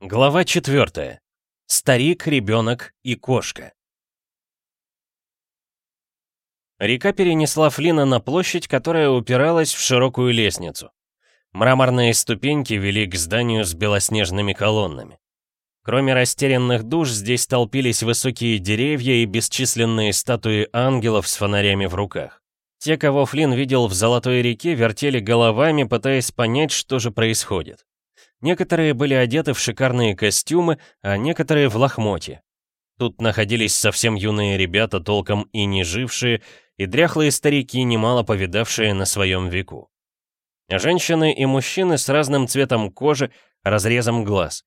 Глава 4. Старик, ребенок и кошка. Река перенесла Флина на площадь, которая упиралась в широкую лестницу. Мраморные ступеньки вели к зданию с белоснежными колоннами. Кроме растерянных душ, здесь толпились высокие деревья и бесчисленные статуи ангелов с фонарями в руках. Те, кого Флин видел в Золотой реке, вертели головами, пытаясь понять, что же происходит. Некоторые были одеты в шикарные костюмы, а некоторые в лохмоте. Тут находились совсем юные ребята, толком и не жившие, и дряхлые старики, немало повидавшие на своем веку. Женщины и мужчины с разным цветом кожи, разрезом глаз.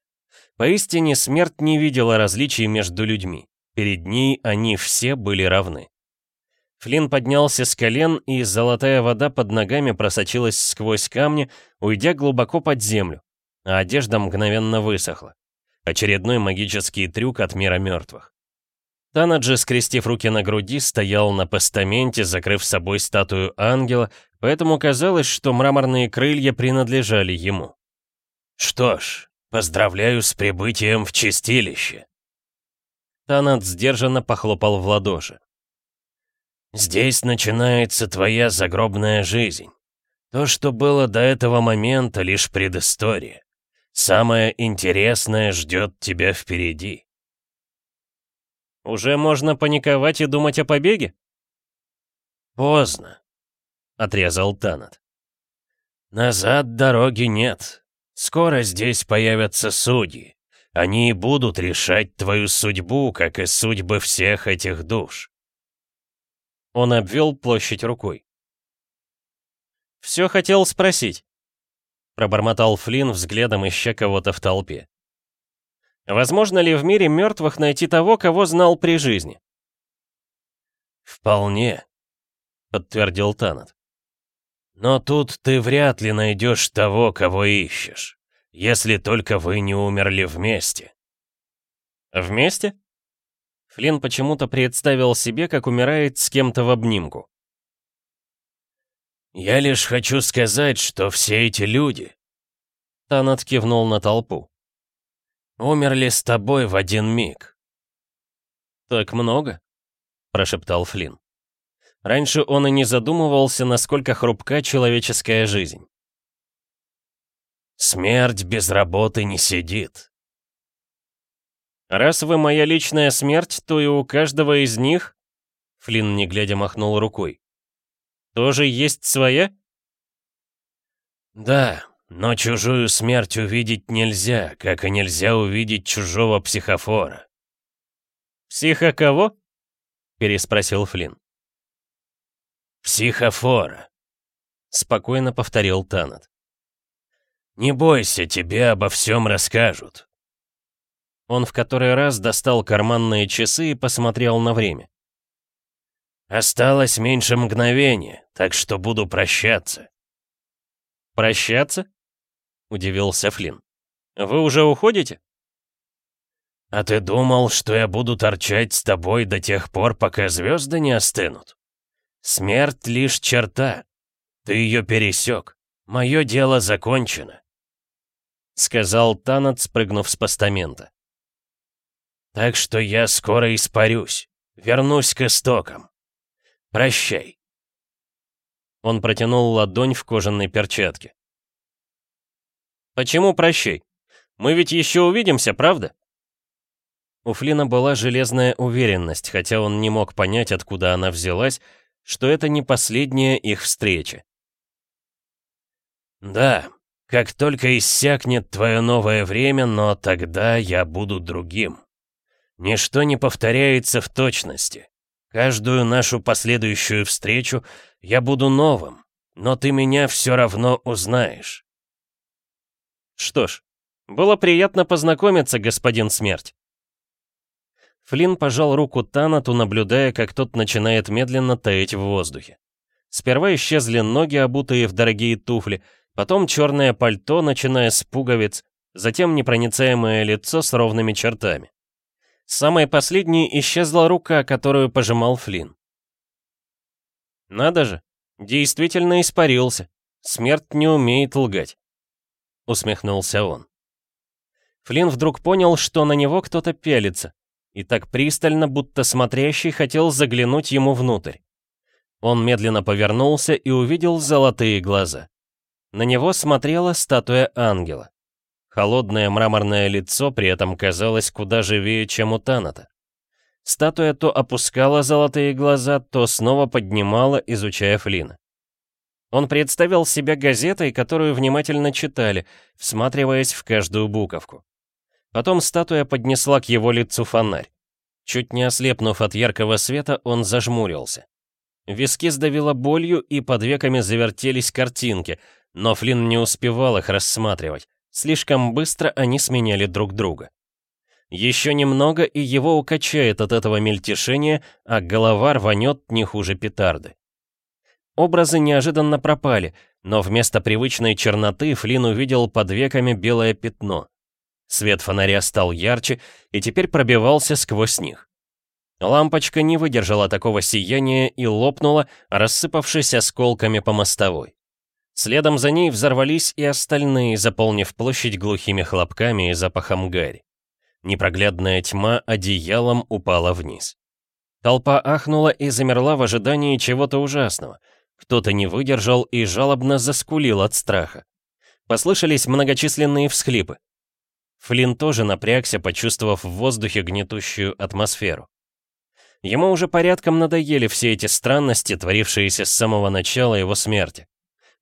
Поистине смерть не видела различий между людьми. Перед ней они все были равны. Флинн поднялся с колен, и золотая вода под ногами просочилась сквозь камни, уйдя глубоко под землю, а одежда мгновенно высохла. Очередной магический трюк от мира мертвых. Танаджи, скрестив руки на груди, стоял на постаменте, закрыв собой статую ангела, поэтому казалось, что мраморные крылья принадлежали ему. «Что ж, поздравляю с прибытием в чистилище!» Танат сдержанно похлопал в ладоши. «Здесь начинается твоя загробная жизнь. То, что было до этого момента, лишь предыстория. Самое интересное ждет тебя впереди. Уже можно паниковать и думать о побеге? Поздно, отрезал Танат. Назад дороги нет. Скоро здесь появятся судьи. Они и будут решать твою судьбу, как и судьбы всех этих душ. Он обвел площадь рукой. Все хотел спросить пробормотал Флинн взглядом ища кого-то в толпе. Возможно ли в мире мертвых найти того, кого знал при жизни? Вполне, подтвердил Танат. Но тут ты вряд ли найдешь того, кого ищешь, если только вы не умерли вместе. Вместе? Флинн почему-то представил себе, как умирает с кем-то в обнимку. «Я лишь хочу сказать, что все эти люди...» Танат кивнул на толпу. «Умерли с тобой в один миг». «Так много?» — прошептал Флинн. Раньше он и не задумывался, насколько хрупка человеческая жизнь. «Смерть без работы не сидит». «Раз вы моя личная смерть, то и у каждого из них...» Флинн, не глядя, махнул рукой тоже есть своя?» «Да, но чужую смерть увидеть нельзя, как и нельзя увидеть чужого психофора». Психа кого?» — переспросил Флинн. «Психофора», — спокойно повторил Танат. «Не бойся, тебе обо всем расскажут». Он в который раз достал карманные часы и посмотрел на время. «Осталось меньше мгновения, так что буду прощаться». «Прощаться?» — удивился Флинн. «Вы уже уходите?» «А ты думал, что я буду торчать с тобой до тех пор, пока звезды не остынут? Смерть лишь черта. Ты ее пересек. Мое дело закончено», — сказал Танат, спрыгнув с постамента. «Так что я скоро испарюсь, вернусь к истокам. Прощай!» Он протянул ладонь в кожаной перчатке. «Почему прощай? Мы ведь еще увидимся, правда?» У Флина была железная уверенность, хотя он не мог понять, откуда она взялась, что это не последняя их встреча. «Да, как только иссякнет твое новое время, но тогда я буду другим. Ничто не повторяется в точности. Каждую нашу последующую встречу я буду новым, но ты меня все равно узнаешь. Что ж, было приятно познакомиться, господин Смерть. Флинн пожал руку Танату, наблюдая, как тот начинает медленно таять в воздухе. Сперва исчезли ноги, обутые в дорогие туфли, потом черное пальто, начиная с пуговиц, затем непроницаемое лицо с ровными чертами. Самой последней исчезла рука, которую пожимал Флинн. «Надо же, действительно испарился. Смерть не умеет лгать», — усмехнулся он. Флинн вдруг понял, что на него кто-то пялится, и так пристально, будто смотрящий хотел заглянуть ему внутрь. Он медленно повернулся и увидел золотые глаза. На него смотрела статуя ангела. Холодное мраморное лицо при этом казалось куда живее, чем у Таната. Статуя то опускала золотые глаза, то снова поднимала, изучая Флина. Он представил себя газетой, которую внимательно читали, всматриваясь в каждую буковку. Потом статуя поднесла к его лицу фонарь. Чуть не ослепнув от яркого света, он зажмурился. Виски сдавило болью, и под веками завертелись картинки, но Флинн не успевал их рассматривать. Слишком быстро они сменяли друг друга. Еще немного, и его укачает от этого мельтешения, а голова рванет не хуже петарды. Образы неожиданно пропали, но вместо привычной черноты Флин увидел под веками белое пятно. Свет фонаря стал ярче и теперь пробивался сквозь них. Лампочка не выдержала такого сияния и лопнула, рассыпавшись осколками по мостовой. Следом за ней взорвались и остальные, заполнив площадь глухими хлопками и запахом гари. Непроглядная тьма одеялом упала вниз. Толпа ахнула и замерла в ожидании чего-то ужасного. Кто-то не выдержал и жалобно заскулил от страха. Послышались многочисленные всхлипы. Флинн тоже напрягся, почувствовав в воздухе гнетущую атмосферу. Ему уже порядком надоели все эти странности, творившиеся с самого начала его смерти.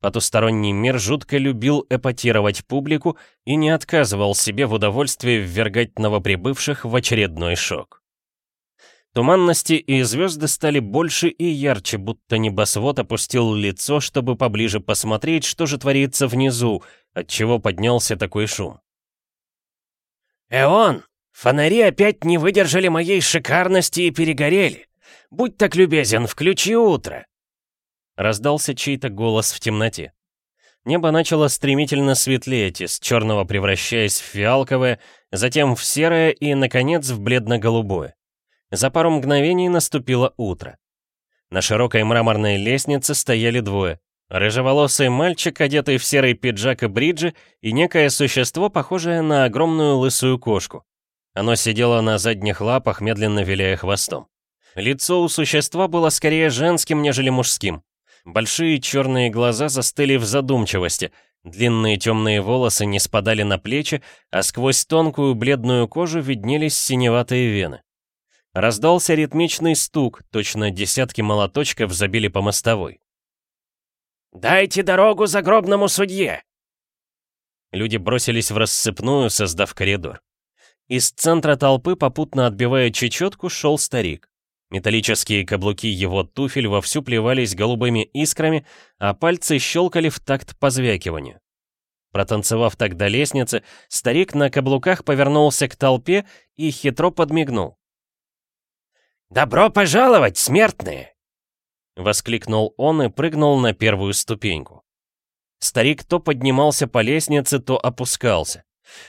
Потусторонний мир жутко любил эпатировать публику и не отказывал себе в удовольствии ввергать новоприбывших в очередной шок. Туманности и звезды стали больше и ярче, будто небосвод опустил лицо, чтобы поближе посмотреть, что же творится внизу, отчего поднялся такой шум. «Эон, фонари опять не выдержали моей шикарности и перегорели. Будь так любезен, включи утро. Раздался чей-то голос в темноте. Небо начало стремительно светлеть, из черного превращаясь в фиалковое, затем в серое и, наконец, в бледно-голубое. За пару мгновений наступило утро. На широкой мраморной лестнице стояли двое. Рыжеволосый мальчик, одетый в серый пиджак и бриджи, и некое существо, похожее на огромную лысую кошку. Оно сидело на задних лапах, медленно виляя хвостом. Лицо у существа было скорее женским, нежели мужским. Большие черные глаза застыли в задумчивости, длинные темные волосы не спадали на плечи, а сквозь тонкую бледную кожу виднелись синеватые вены. Раздался ритмичный стук, точно десятки молоточков забили по мостовой. «Дайте дорогу загробному судье!» Люди бросились в рассыпную, создав коридор. Из центра толпы, попутно отбивая чечетку, шел старик. Металлические каблуки его туфель вовсю плевались голубыми искрами, а пальцы щелкали в такт позвякиванию. Протанцевав так до лестницы, старик на каблуках повернулся к толпе и хитро подмигнул. «Добро пожаловать, смертные!» Воскликнул он и прыгнул на первую ступеньку. Старик то поднимался по лестнице, то опускался.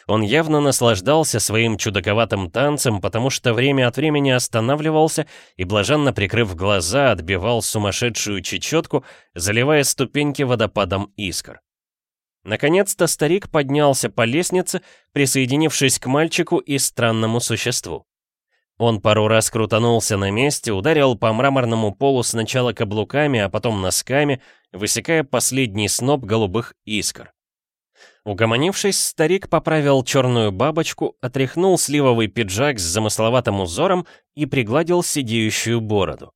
Он явно наслаждался своим чудаковатым танцем, потому что время от времени останавливался и, блаженно прикрыв глаза, отбивал сумасшедшую чечетку, заливая ступеньки водопадом искр. Наконец-то старик поднялся по лестнице, присоединившись к мальчику и странному существу. Он пару раз крутанулся на месте, ударил по мраморному полу сначала каблуками, а потом носками, высекая последний сноп голубых искр. Угомонившись, старик поправил черную бабочку, отряхнул сливовый пиджак с замысловатым узором и пригладил сидеющую бороду.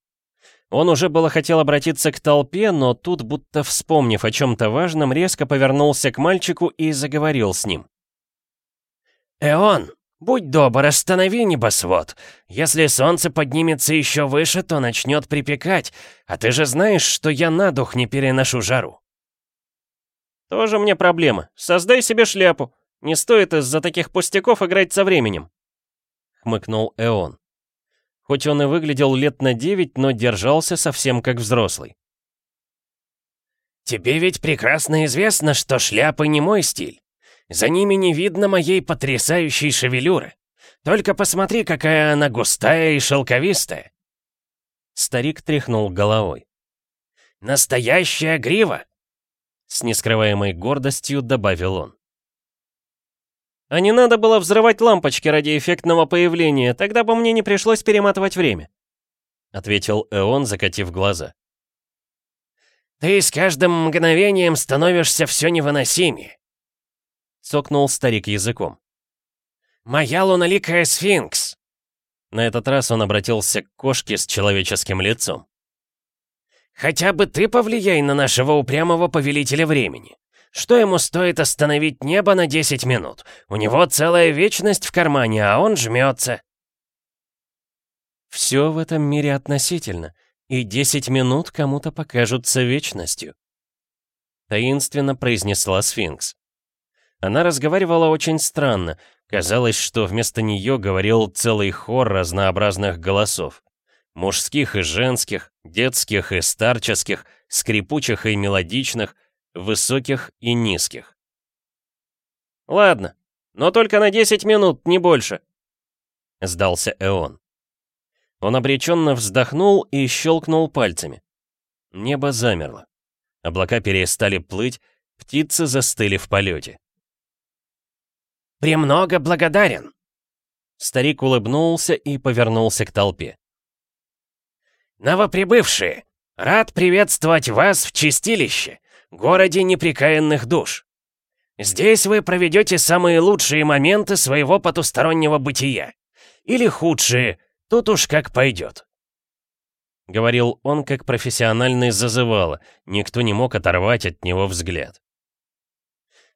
Он уже было хотел обратиться к толпе, но тут, будто вспомнив о чем-то важном, резко повернулся к мальчику и заговорил с ним. «Эон, будь добр, останови небосвод. Если солнце поднимется еще выше, то начнет припекать, а ты же знаешь, что я на дух не переношу жару». Тоже мне проблема. Создай себе шляпу. Не стоит из-за таких пустяков играть со временем. Хмыкнул Эон. Хоть он и выглядел лет на девять, но держался совсем как взрослый. «Тебе ведь прекрасно известно, что шляпы не мой стиль. За ними не видно моей потрясающей шевелюры. Только посмотри, какая она густая и шелковистая!» Старик тряхнул головой. «Настоящая грива! с нескрываемой гордостью добавил он. «А не надо было взрывать лампочки ради эффектного появления, тогда бы мне не пришлось перематывать время», — ответил Эон, закатив глаза. «Ты с каждым мгновением становишься все невыносимее», — сокнул старик языком. «Моя луналикая сфинкс!» На этот раз он обратился к кошке с человеческим лицом. Хотя бы ты повлияй на нашего упрямого повелителя времени. Что ему стоит остановить небо на 10 минут? У него целая вечность в кармане, а он жмется. Все в этом мире относительно, и 10 минут кому-то покажутся вечностью. Таинственно произнесла сфинкс. Она разговаривала очень странно. Казалось, что вместо нее говорил целый хор разнообразных голосов мужских и женских, детских и старческих, скрипучих и мелодичных, высоких и низких. «Ладно, но только на 10 минут, не больше», — сдался Эон. Он обреченно вздохнул и щелкнул пальцами. Небо замерло. Облака перестали плыть, птицы застыли в полете. «Премного благодарен!» Старик улыбнулся и повернулся к толпе. Новоприбывшие, рад приветствовать вас в Чистилище, городе неприкаянных душ. Здесь вы проведете самые лучшие моменты своего потустороннего бытия. Или худшие, тут уж как пойдет. Говорил он как профессиональный зазывало, никто не мог оторвать от него взгляд.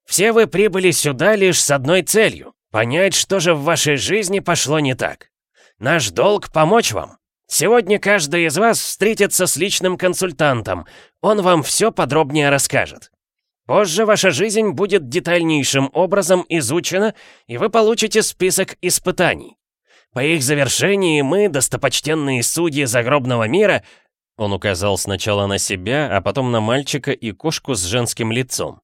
Все вы прибыли сюда лишь с одной целью — понять, что же в вашей жизни пошло не так. Наш долг — помочь вам. Сегодня каждый из вас встретится с личным консультантом. Он вам все подробнее расскажет. Позже ваша жизнь будет детальнейшим образом изучена, и вы получите список испытаний. По их завершении мы, достопочтенные судьи загробного мира, он указал сначала на себя, а потом на мальчика и кошку с женским лицом.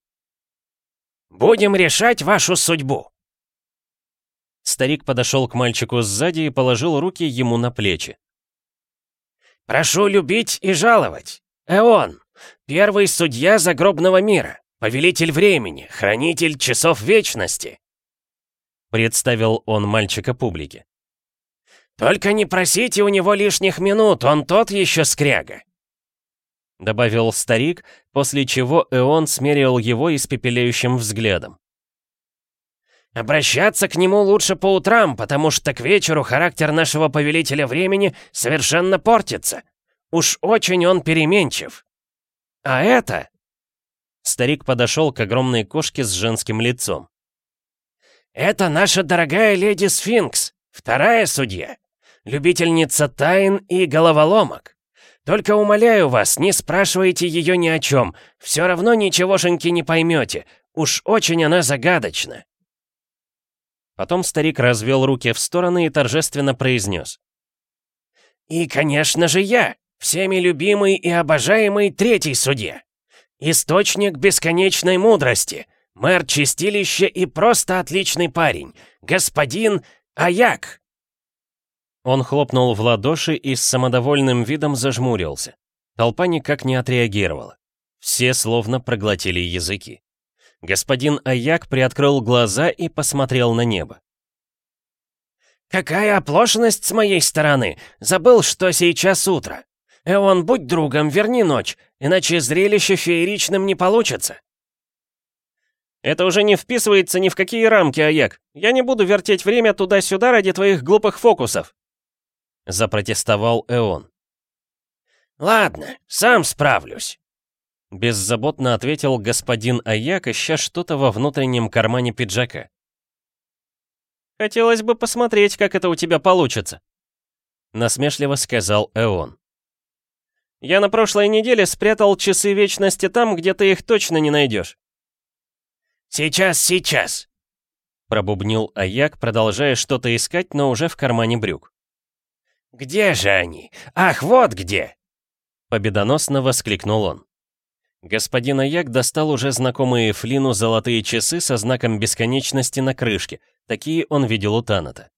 «Будем решать вашу судьбу!» Старик подошел к мальчику сзади и положил руки ему на плечи. Прошу любить и жаловать. Эон, первый судья загробного мира, повелитель времени, хранитель часов вечности. Представил он мальчика публике. «Только не просите у него лишних минут, он тот еще скряга!» Добавил старик, после чего Эон смерил его испепеляющим взглядом. Обращаться к нему лучше по утрам, потому что к вечеру характер нашего повелителя времени совершенно портится. Уж очень он переменчив. А это...» Старик подошел к огромной кошке с женским лицом. «Это наша дорогая леди Сфинкс, вторая судья, любительница тайн и головоломок. Только умоляю вас, не спрашивайте ее ни о чем, все равно ничегошеньки не поймете, уж очень она загадочна». Потом старик развел руки в стороны и торжественно произнес. «И, конечно же, я, всеми любимый и обожаемый третий судья, источник бесконечной мудрости, мэр чистилища и просто отличный парень, господин Аяк!» Он хлопнул в ладоши и с самодовольным видом зажмурился. Толпа никак не отреагировала. Все словно проглотили языки. Господин Аяк приоткрыл глаза и посмотрел на небо. «Какая оплошность с моей стороны! Забыл, что сейчас утро! Эон, будь другом, верни ночь, иначе зрелище фееричным не получится!» «Это уже не вписывается ни в какие рамки, Аяк! Я не буду вертеть время туда-сюда ради твоих глупых фокусов!» Запротестовал Эон. «Ладно, сам справлюсь!» Беззаботно ответил господин Аяк, ища что-то во внутреннем кармане пиджака. «Хотелось бы посмотреть, как это у тебя получится», — насмешливо сказал Эон. «Я на прошлой неделе спрятал часы вечности там, где ты их точно не найдешь». «Сейчас, сейчас», — пробубнил Аяк, продолжая что-то искать, но уже в кармане брюк. «Где же они? Ах, вот где!» Победоносно воскликнул он. Господин Аяк достал уже знакомые Флину золотые часы со знаком бесконечности на крышке. Такие он видел у Таната.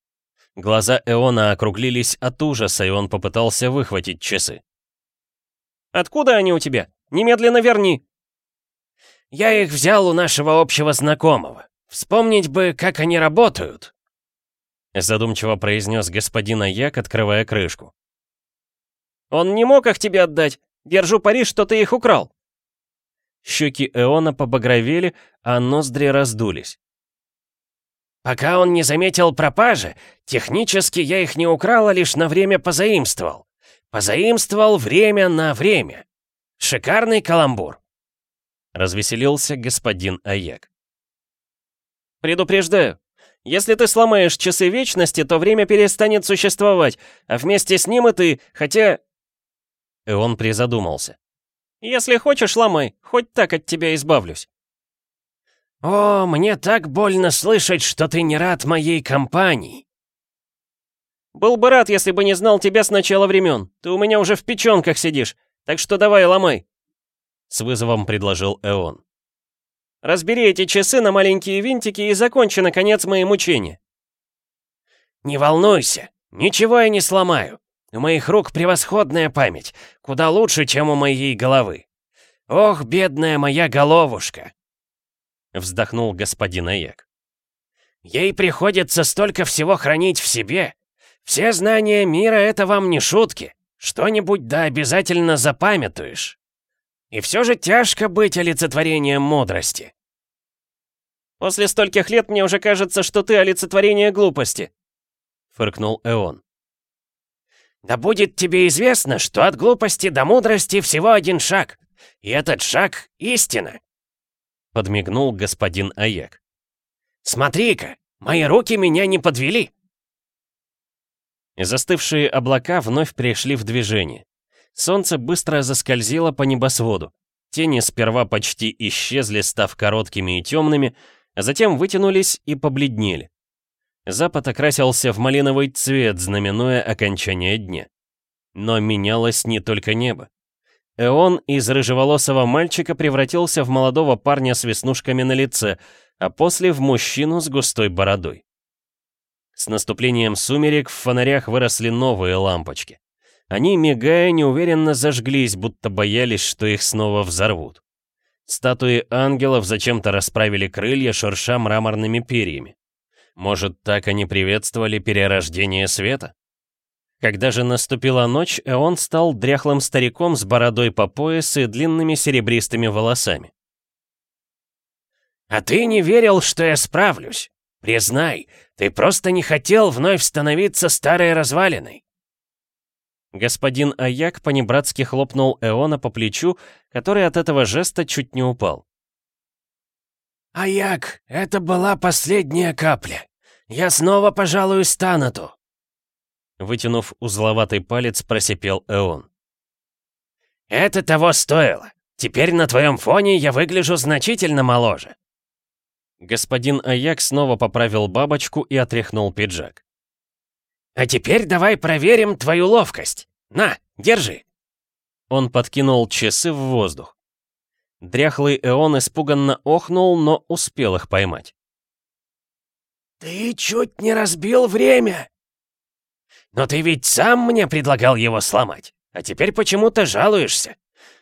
Глаза Эона округлились от ужаса, и он попытался выхватить часы. «Откуда они у тебя? Немедленно верни!» «Я их взял у нашего общего знакомого. Вспомнить бы, как они работают!» Задумчиво произнес господин Аяк, открывая крышку. «Он не мог их тебе отдать. Держу пари, что ты их украл!» Щеки Эона побагровели, а ноздри раздулись. Пока он не заметил пропажи, технически я их не украл, а лишь на время позаимствовал. Позаимствовал время на время. Шикарный каламбур. Развеселился господин Аяк. Предупреждаю, если ты сломаешь часы вечности, то время перестанет существовать, а вместе с ним и ты, хотя... И он призадумался. Если хочешь, ломай, хоть так от тебя избавлюсь». «О, мне так больно слышать, что ты не рад моей компании!» «Был бы рад, если бы не знал тебя с начала времен. Ты у меня уже в печенках сидишь, так что давай ломай!» С вызовом предложил Эон. «Разбери эти часы на маленькие винтики и закончи, наконец, мои мучения!» «Не волнуйся, ничего я не сломаю. У моих рук превосходная память, куда лучше, чем у моей головы. Ох, бедная моя головушка!» Вздохнул господин Эек. «Ей приходится столько всего хранить в себе. Все знания мира — это вам не шутки. Что-нибудь да обязательно запамятуешь. И все же тяжко быть олицетворением мудрости». «После стольких лет мне уже кажется, что ты олицетворение глупости», — фыркнул Эон. Да будет тебе известно, что от глупости до мудрости всего один шаг. И этот шаг — истина!» Подмигнул господин Аяк. «Смотри-ка, мои руки меня не подвели!» Застывшие облака вновь пришли в движение. Солнце быстро заскользило по небосводу. Тени сперва почти исчезли, став короткими и темными, а затем вытянулись и побледнели. Запад окрасился в малиновый цвет, знаменуя окончание дня. Но менялось не только небо. Эон из рыжеволосого мальчика превратился в молодого парня с веснушками на лице, а после в мужчину с густой бородой. С наступлением сумерек в фонарях выросли новые лампочки. Они, мигая, неуверенно зажглись, будто боялись, что их снова взорвут. Статуи ангелов зачем-то расправили крылья, шурша мраморными перьями. Может, так они приветствовали перерождение света? Когда же наступила ночь, он стал дряхлым стариком с бородой по пояс и длинными серебристыми волосами. «А ты не верил, что я справлюсь? Признай, ты просто не хотел вновь становиться старой развалиной!» Господин Аяк понебратски хлопнул Эона по плечу, который от этого жеста чуть не упал. «Аяк, это была последняя капля. Я снова пожалуюсь Станату!» Вытянув узловатый палец, просипел Эон. «Это того стоило. Теперь на твоем фоне я выгляжу значительно моложе». Господин Аяк снова поправил бабочку и отряхнул пиджак. «А теперь давай проверим твою ловкость. На, держи!» Он подкинул часы в воздух. Дряхлый Эон испуганно охнул, но успел их поймать. «Ты чуть не разбил время!» «Но ты ведь сам мне предлагал его сломать, а теперь почему-то жалуешься.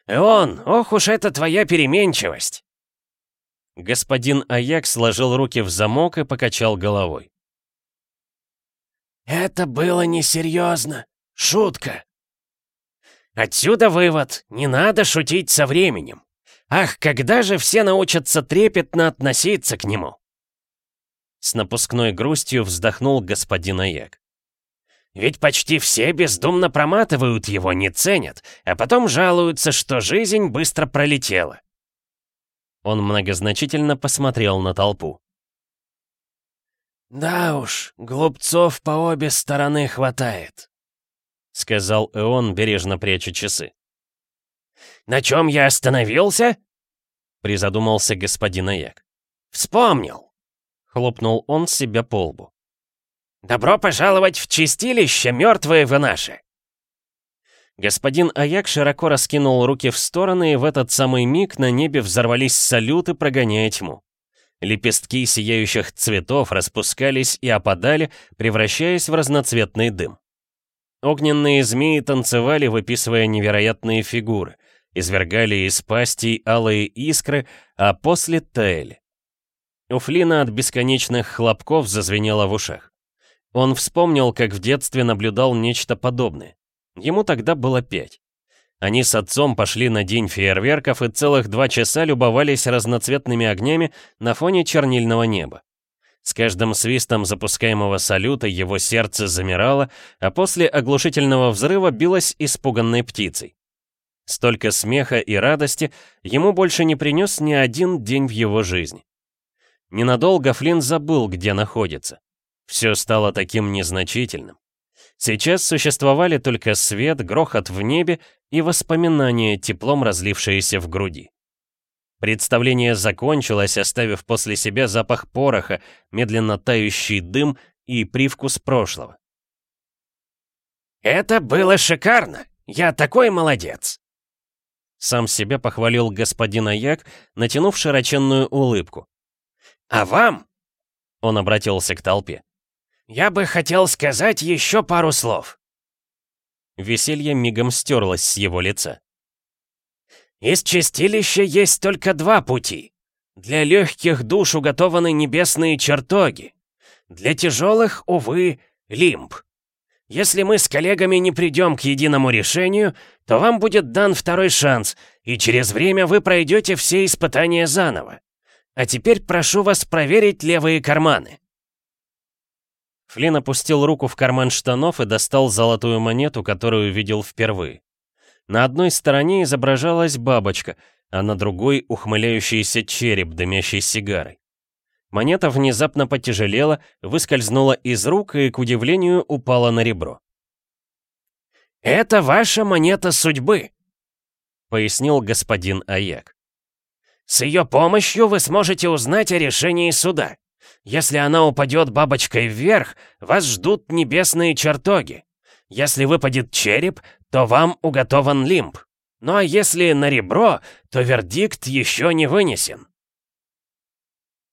И он, ох уж это твоя переменчивость!» Господин Аяк сложил руки в замок и покачал головой. «Это было несерьезно. Шутка!» Отсюда вывод, не надо шутить со временем. Ах, когда же все научатся трепетно относиться к нему? С напускной грустью вздохнул господин Аек. Ведь почти все бездумно проматывают его, не ценят, а потом жалуются, что жизнь быстро пролетела. Он многозначительно посмотрел на толпу. «Да уж, глупцов по обе стороны хватает», — сказал Эон, бережно пряча часы. «На чем я остановился?» — призадумался господин Аек. «Вспомнил. Хлопнул он себя по лбу. «Добро пожаловать в чистилище, мертвые вы наши!» Господин Аяк широко раскинул руки в стороны, и в этот самый миг на небе взорвались салюты, прогоняя тьму. Лепестки сияющих цветов распускались и опадали, превращаясь в разноцветный дым. Огненные змеи танцевали, выписывая невероятные фигуры, извергали из пастей алые искры, а после таяли. У Флина от бесконечных хлопков зазвенело в ушах. Он вспомнил, как в детстве наблюдал нечто подобное. Ему тогда было пять. Они с отцом пошли на день фейерверков и целых два часа любовались разноцветными огнями на фоне чернильного неба. С каждым свистом запускаемого салюта его сердце замирало, а после оглушительного взрыва билось испуганной птицей. Столько смеха и радости ему больше не принес ни один день в его жизни. Ненадолго Флинн забыл, где находится. Все стало таким незначительным. Сейчас существовали только свет, грохот в небе и воспоминания, теплом разлившиеся в груди. Представление закончилось, оставив после себя запах пороха, медленно тающий дым и привкус прошлого. «Это было шикарно! Я такой молодец!» Сам себя похвалил господин Аяк, натянув широченную улыбку. «А вам?» — он обратился к толпе. «Я бы хотел сказать еще пару слов». Веселье мигом стерлось с его лица. «Из чистилища есть только два пути. Для легких душ уготованы небесные чертоги. Для тяжелых, увы, лимб. Если мы с коллегами не придем к единому решению, то вам будет дан второй шанс, и через время вы пройдете все испытания заново. А теперь прошу вас проверить левые карманы». Флинн опустил руку в карман штанов и достал золотую монету, которую видел впервые. На одной стороне изображалась бабочка, а на другой — ухмыляющийся череп, дымящий сигарой. Монета внезапно потяжелела, выскользнула из рук и, к удивлению, упала на ребро. «Это ваша монета судьбы», — пояснил господин Аяк. С ее помощью вы сможете узнать о решении суда. Если она упадет бабочкой вверх, вас ждут небесные чертоги. Если выпадет череп, то вам уготован лимб. Ну а если на ребро, то вердикт еще не вынесен.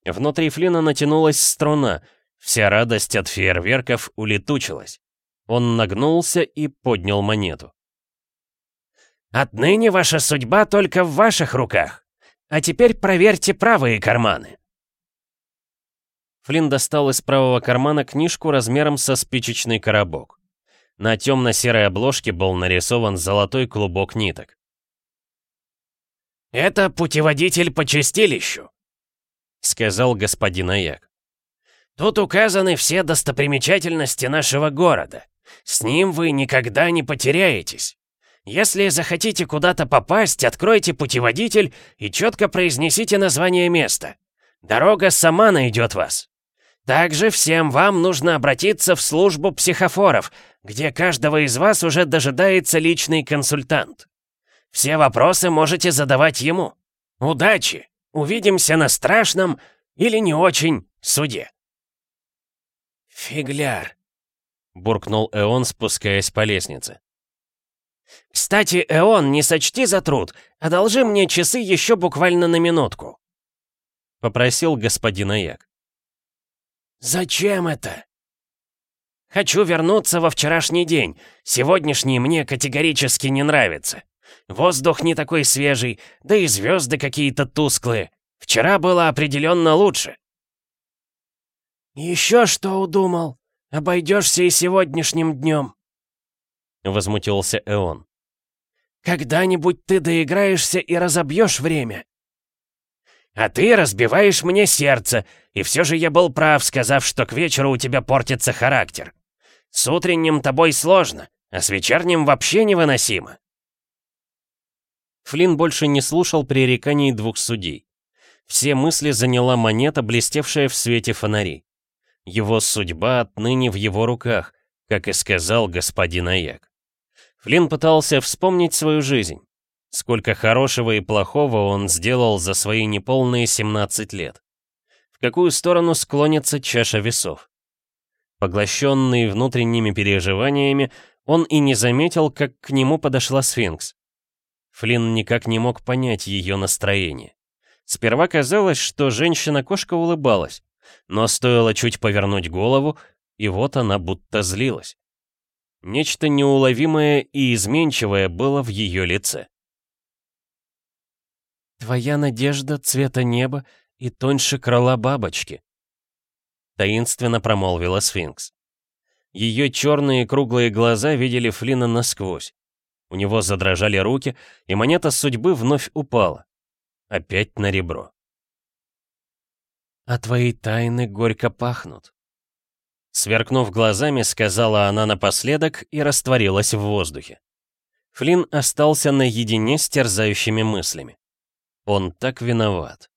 Внутри Флина натянулась струна. Вся радость от фейерверков улетучилась. Он нагнулся и поднял монету. «Отныне ваша судьба только в ваших руках. А теперь проверьте правые карманы. Флинн достал из правого кармана книжку размером со спичечный коробок. На темно-серой обложке был нарисован золотой клубок ниток. «Это путеводитель по чистилищу», — сказал господин Аяк. «Тут указаны все достопримечательности нашего города. С ним вы никогда не потеряетесь». Если захотите куда-то попасть, откройте путеводитель и четко произнесите название места. Дорога сама найдет вас. Также всем вам нужно обратиться в службу психофоров, где каждого из вас уже дожидается личный консультант. Все вопросы можете задавать ему. Удачи! Увидимся на страшном или не очень суде. «Фигляр!» — буркнул Эон, спускаясь по лестнице. «Кстати, Эон, не сочти за труд. Одолжи мне часы еще буквально на минутку», — попросил господин Аяк. «Зачем это?» «Хочу вернуться во вчерашний день. Сегодняшний мне категорически не нравится. Воздух не такой свежий, да и звезды какие-то тусклые. Вчера было определенно лучше». «Еще что удумал? Обойдешься и сегодняшним днем», — возмутился Эон. «Когда-нибудь ты доиграешься и разобьешь время!» «А ты разбиваешь мне сердце, и все же я был прав, сказав, что к вечеру у тебя портится характер. С утренним тобой сложно, а с вечерним вообще невыносимо». Флинн больше не слушал пререканий двух судей. Все мысли заняла монета, блестевшая в свете фонарей. Его судьба отныне в его руках, как и сказал господин Аяк. Флинн пытался вспомнить свою жизнь. Сколько хорошего и плохого он сделал за свои неполные 17 лет. В какую сторону склонится чаша весов? Поглощенный внутренними переживаниями, он и не заметил, как к нему подошла сфинкс. Флинн никак не мог понять ее настроение. Сперва казалось, что женщина-кошка улыбалась, но стоило чуть повернуть голову, и вот она будто злилась. Нечто неуловимое и изменчивое было в ее лице. «Твоя надежда цвета неба и тоньше крыла бабочки», — таинственно промолвила сфинкс. Ее черные круглые глаза видели Флина насквозь. У него задрожали руки, и монета судьбы вновь упала. Опять на ребро. «А твои тайны горько пахнут», Сверкнув глазами, сказала она напоследок и растворилась в воздухе. Флинн остался наедине с терзающими мыслями. Он так виноват.